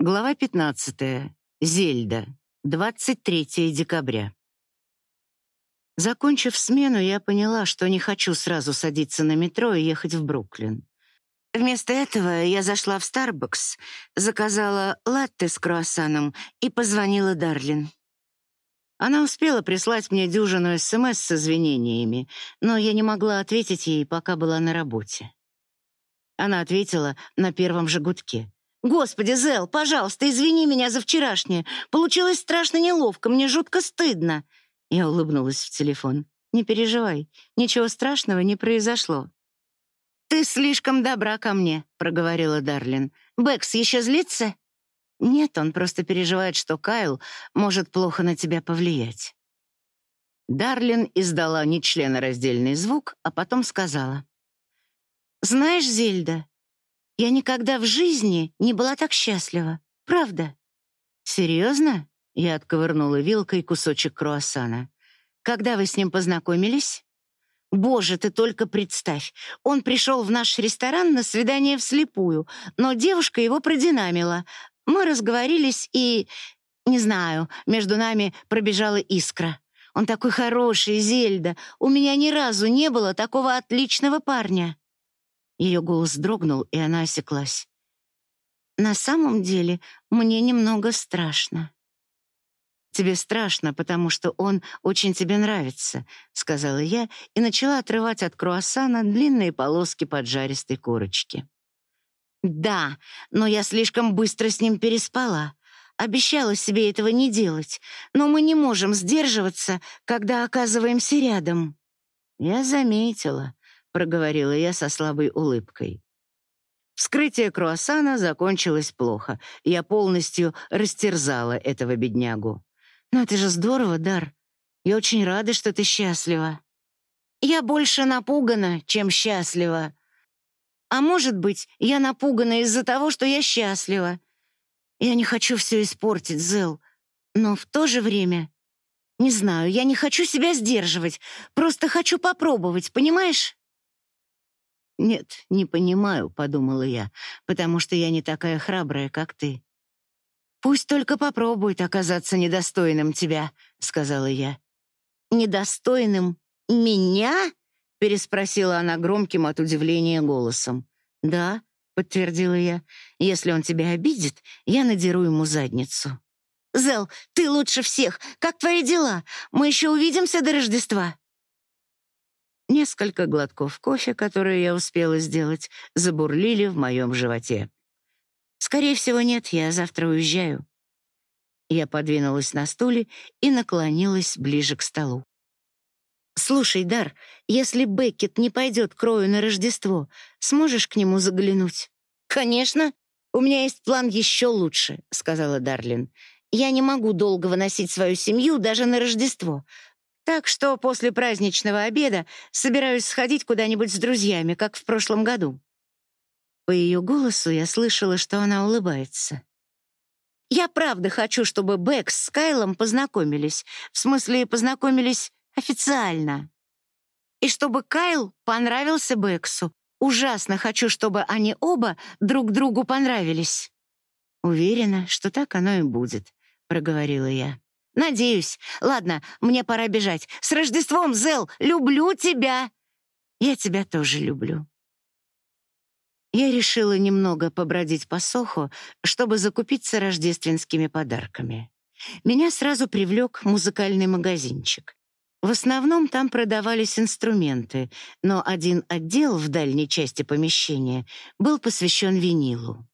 Глава 15. Зельда. 23 декабря. Закончив смену, я поняла, что не хочу сразу садиться на метро и ехать в Бруклин. Вместо этого я зашла в Starbucks, заказала латте с круассаном и позвонила Дарлин. Она успела прислать мне дюжину СМС с извинениями, но я не могла ответить ей, пока была на работе. Она ответила на первом же гудке — «Господи, Зел, пожалуйста, извини меня за вчерашнее. Получилось страшно неловко, мне жутко стыдно». Я улыбнулась в телефон. «Не переживай, ничего страшного не произошло». «Ты слишком добра ко мне», — проговорила Дарлин. «Бэкс еще злится?» «Нет, он просто переживает, что Кайл может плохо на тебя повлиять». Дарлин издала нечленораздельный звук, а потом сказала. «Знаешь, Зельда, я никогда в жизни не была так счастлива. Правда. Серьезно? Я отковырнула вилкой кусочек круассана. Когда вы с ним познакомились? Боже, ты только представь. Он пришел в наш ресторан на свидание вслепую, но девушка его продинамила. Мы разговорились и... Не знаю, между нами пробежала искра. Он такой хороший, Зельда. У меня ни разу не было такого отличного парня. Ее голос дрогнул, и она осеклась. «На самом деле мне немного страшно». «Тебе страшно, потому что он очень тебе нравится», — сказала я и начала отрывать от круассана длинные полоски поджаристой корочки. «Да, но я слишком быстро с ним переспала. Обещала себе этого не делать, но мы не можем сдерживаться, когда оказываемся рядом». Я заметила, — проговорила я со слабой улыбкой. Вскрытие круассана закончилось плохо. Я полностью растерзала этого беднягу. «Но это же здорово, Дар. Я очень рада, что ты счастлива». «Я больше напугана, чем счастлива. А может быть, я напугана из-за того, что я счастлива. Я не хочу все испортить, Зел, но в то же время... Не знаю, я не хочу себя сдерживать, просто хочу попробовать, понимаешь?» «Нет, не понимаю», — подумала я, «потому что я не такая храбрая, как ты». «Пусть только попробует оказаться недостойным тебя», — сказала я. «Недостойным меня?» — переспросила она громким от удивления голосом. «Да», — подтвердила я, — «если он тебя обидит, я надеру ему задницу». «Зел, ты лучше всех! Как твои дела? Мы еще увидимся до Рождества?» Несколько глотков кофе, которые я успела сделать, забурлили в моем животе. «Скорее всего, нет, я завтра уезжаю». Я подвинулась на стуле и наклонилась ближе к столу. «Слушай, Дар, если Беккет не пойдет к Рою на Рождество, сможешь к нему заглянуть?» «Конечно. У меня есть план еще лучше», — сказала Дарлин. «Я не могу долго выносить свою семью даже на Рождество. Так что после праздничного обеда собираюсь сходить куда-нибудь с друзьями, как в прошлом году». По ее голосу я слышала, что она улыбается. «Я правда хочу, чтобы Бэкс с Кайлом познакомились. В смысле, познакомились официально. И чтобы Кайл понравился Бэксу. Ужасно хочу, чтобы они оба друг другу понравились». «Уверена, что так оно и будет», — проговорила я. «Надеюсь. Ладно, мне пора бежать. С Рождеством, Зел! Люблю тебя!» «Я тебя тоже люблю». Я решила немного побродить по Сохо, чтобы закупиться рождественскими подарками. Меня сразу привлек музыкальный магазинчик. В основном там продавались инструменты, но один отдел в дальней части помещения был посвящен винилу.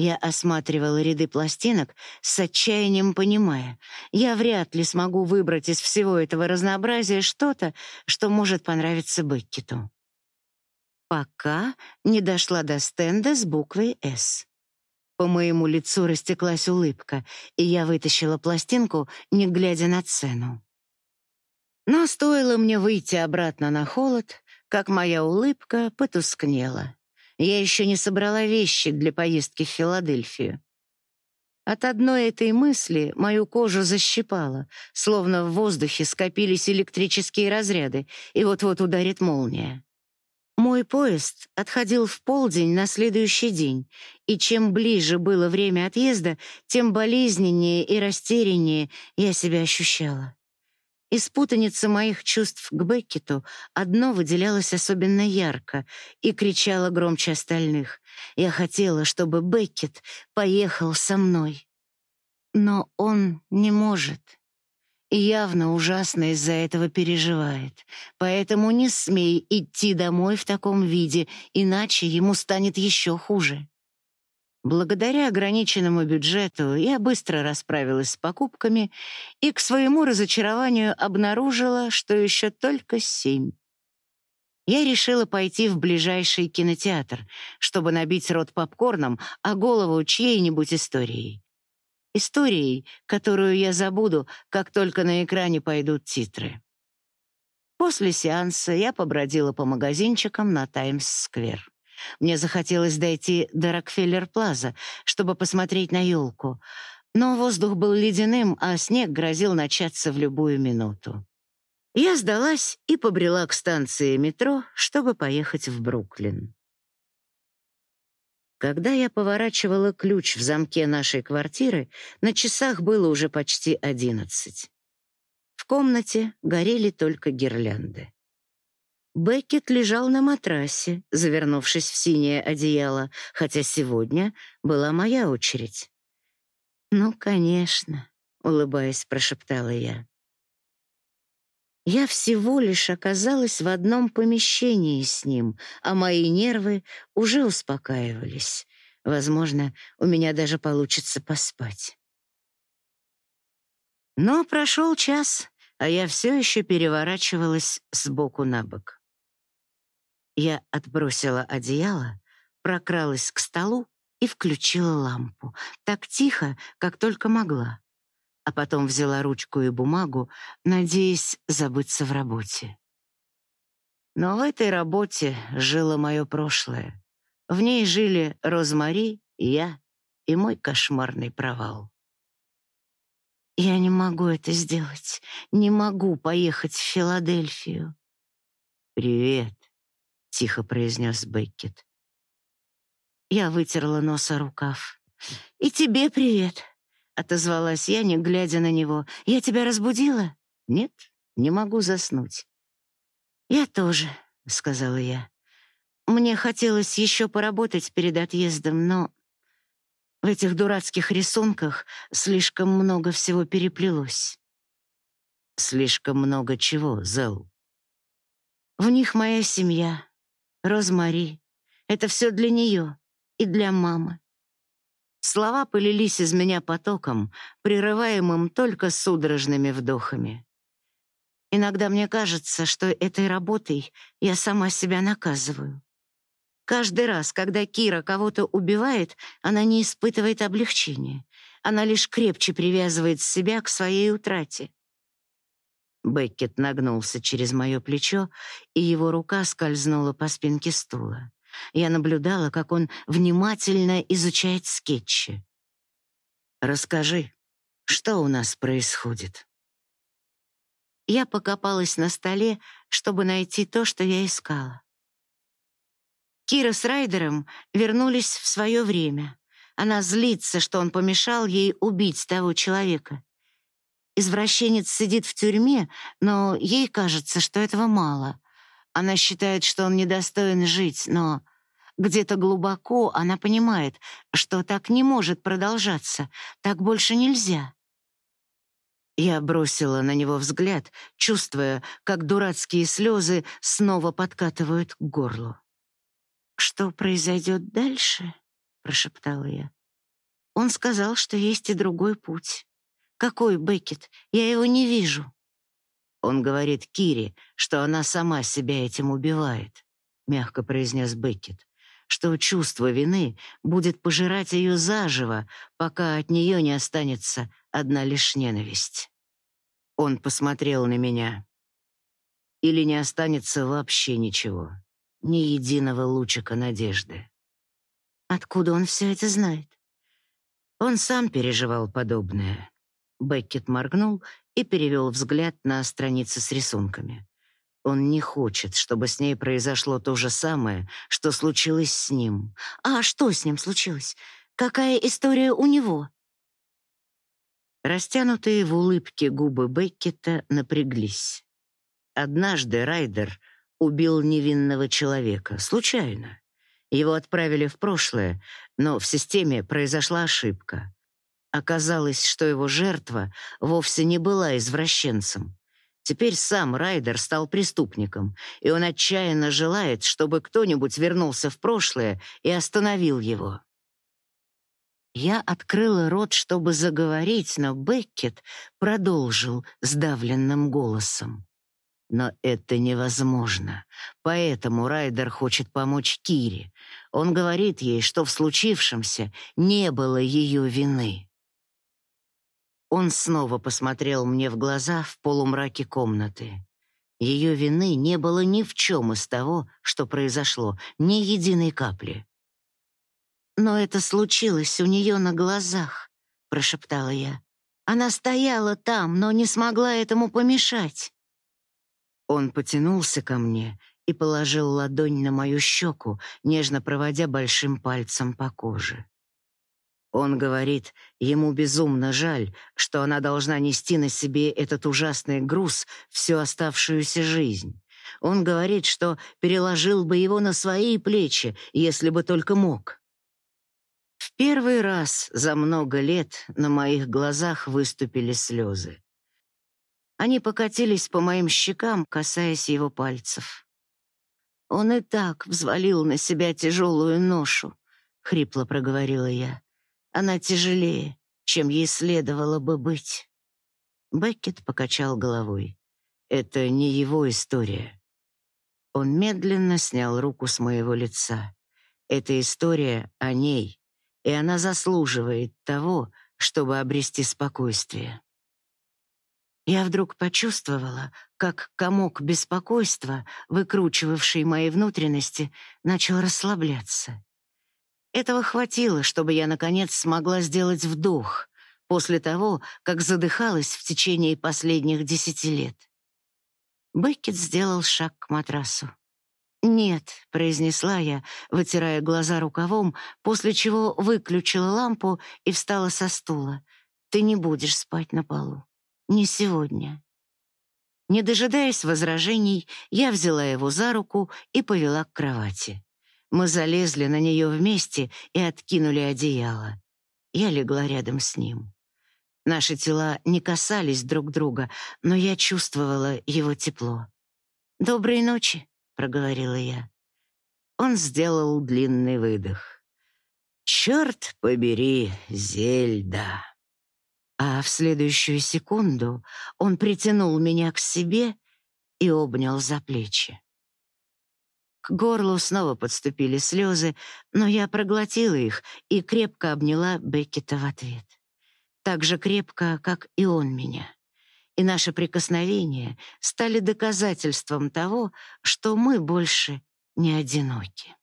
Я осматривала ряды пластинок с отчаянием понимая, я вряд ли смогу выбрать из всего этого разнообразия что-то, что может понравиться Беккету. Пока не дошла до стенда с буквой «С». По моему лицу растеклась улыбка, и я вытащила пластинку, не глядя на цену. Но стоило мне выйти обратно на холод, как моя улыбка потускнела. Я еще не собрала вещи для поездки в Филадельфию. От одной этой мысли мою кожу защипало, словно в воздухе скопились электрические разряды, и вот-вот ударит молния. Мой поезд отходил в полдень на следующий день, и чем ближе было время отъезда, тем болезненнее и растеряннее я себя ощущала. Из путаницы моих чувств к Беккету одно выделялось особенно ярко и кричало громче остальных. Я хотела, чтобы Беккет поехал со мной. Но он не может. И явно ужасно из-за этого переживает. Поэтому не смей идти домой в таком виде, иначе ему станет еще хуже. Благодаря ограниченному бюджету я быстро расправилась с покупками и к своему разочарованию обнаружила, что еще только семь. Я решила пойти в ближайший кинотеатр, чтобы набить рот попкорном, а голову чьей-нибудь историей. Историей, которую я забуду, как только на экране пойдут титры. После сеанса я побродила по магазинчикам на Таймс-сквер. Мне захотелось дойти до Рокфеллер-Плаза, чтобы посмотреть на елку, но воздух был ледяным, а снег грозил начаться в любую минуту. Я сдалась и побрела к станции метро, чтобы поехать в Бруклин. Когда я поворачивала ключ в замке нашей квартиры, на часах было уже почти одиннадцать. В комнате горели только гирлянды. Беккет лежал на матрасе, завернувшись в синее одеяло, хотя сегодня была моя очередь. «Ну, конечно», — улыбаясь, прошептала я. Я всего лишь оказалась в одном помещении с ним, а мои нервы уже успокаивались. Возможно, у меня даже получится поспать. Но прошел час, а я все еще переворачивалась с боку на бок. Я отбросила одеяло, прокралась к столу и включила лампу, так тихо, как только могла. А потом взяла ручку и бумагу, надеясь забыться в работе. Но в этой работе жило мое прошлое. В ней жили Розмари, я и мой кошмарный провал. Я не могу это сделать. Не могу поехать в Филадельфию. Привет, — тихо произнес Беккет. Я вытерла нос о рукав. «И тебе привет», — отозвалась я, не глядя на него. «Я тебя разбудила?» «Нет, не могу заснуть». «Я тоже», — сказала я. «Мне хотелось еще поработать перед отъездом, но в этих дурацких рисунках слишком много всего переплелось». «Слишком много чего, Зел?» «В них моя семья, Розмари. Это все для нее и для мамы. Слова полились из меня потоком, прерываемым только судорожными вдохами. Иногда мне кажется, что этой работой я сама себя наказываю. Каждый раз, когда Кира кого-то убивает, она не испытывает облегчения. Она лишь крепче привязывает себя к своей утрате. Беккет нагнулся через мое плечо, и его рука скользнула по спинке стула. Я наблюдала, как он внимательно изучает скетчи. «Расскажи, что у нас происходит?» Я покопалась на столе, чтобы найти то, что я искала. Кира с Райдером вернулись в свое время. Она злится, что он помешал ей убить того человека. Извращенец сидит в тюрьме, но ей кажется, что этого мало. Она считает, что он недостоин жить, но где-то глубоко она понимает, что так не может продолжаться, так больше нельзя. Я бросила на него взгляд, чувствуя, как дурацкие слезы снова подкатывают к горлу. «Что произойдет дальше?» — прошептала я. Он сказал, что есть и другой путь. «Какой Беккет? Я его не вижу». Он говорит Кире, что она сама себя этим убивает, мягко произнес Беккет, что чувство вины будет пожирать ее заживо, пока от нее не останется одна лишь ненависть. Он посмотрел на меня. Или не останется вообще ничего, ни единого лучика надежды. Откуда он все это знает? Он сам переживал подобное. Беккет моргнул и перевел взгляд на страницы с рисунками. Он не хочет, чтобы с ней произошло то же самое, что случилось с ним. А что с ним случилось? Какая история у него? Растянутые в улыбке губы Беккета напряглись. Однажды Райдер убил невинного человека, случайно. Его отправили в прошлое, но в системе произошла ошибка. Оказалось, что его жертва вовсе не была извращенцем. Теперь сам Райдер стал преступником, и он отчаянно желает, чтобы кто-нибудь вернулся в прошлое и остановил его. Я открыла рот, чтобы заговорить, но Беккет продолжил сдавленным голосом. Но это невозможно. Поэтому Райдер хочет помочь Кире. Он говорит ей, что в случившемся не было ее вины. Он снова посмотрел мне в глаза в полумраке комнаты. Ее вины не было ни в чем из того, что произошло, ни единой капли. «Но это случилось у нее на глазах», — прошептала я. «Она стояла там, но не смогла этому помешать». Он потянулся ко мне и положил ладонь на мою щеку, нежно проводя большим пальцем по коже. Он говорит, ему безумно жаль, что она должна нести на себе этот ужасный груз всю оставшуюся жизнь. Он говорит, что переложил бы его на свои плечи, если бы только мог. В первый раз за много лет на моих глазах выступили слезы. Они покатились по моим щекам, касаясь его пальцев. «Он и так взвалил на себя тяжелую ношу», — хрипло проговорила я. «Она тяжелее, чем ей следовало бы быть». Беккет покачал головой. «Это не его история». Он медленно снял руку с моего лица. «Это история о ней, и она заслуживает того, чтобы обрести спокойствие». Я вдруг почувствовала, как комок беспокойства, выкручивавший мои внутренности, начал расслабляться. Этого хватило, чтобы я, наконец, смогла сделать вдох после того, как задыхалась в течение последних десяти лет. Беккет сделал шаг к матрасу. «Нет», — произнесла я, вытирая глаза рукавом, после чего выключила лампу и встала со стула. «Ты не будешь спать на полу». Не сегодня. Не дожидаясь возражений, я взяла его за руку и повела к кровати. Мы залезли на нее вместе и откинули одеяло. Я легла рядом с ним. Наши тела не касались друг друга, но я чувствовала его тепло. «Доброй ночи», — проговорила я. Он сделал длинный выдох. «Черт побери, Зельда!» А в следующую секунду он притянул меня к себе и обнял за плечи. К горлу снова подступили слезы, но я проглотила их и крепко обняла Беккета в ответ. Так же крепко, как и он меня. И наши прикосновения стали доказательством того, что мы больше не одиноки.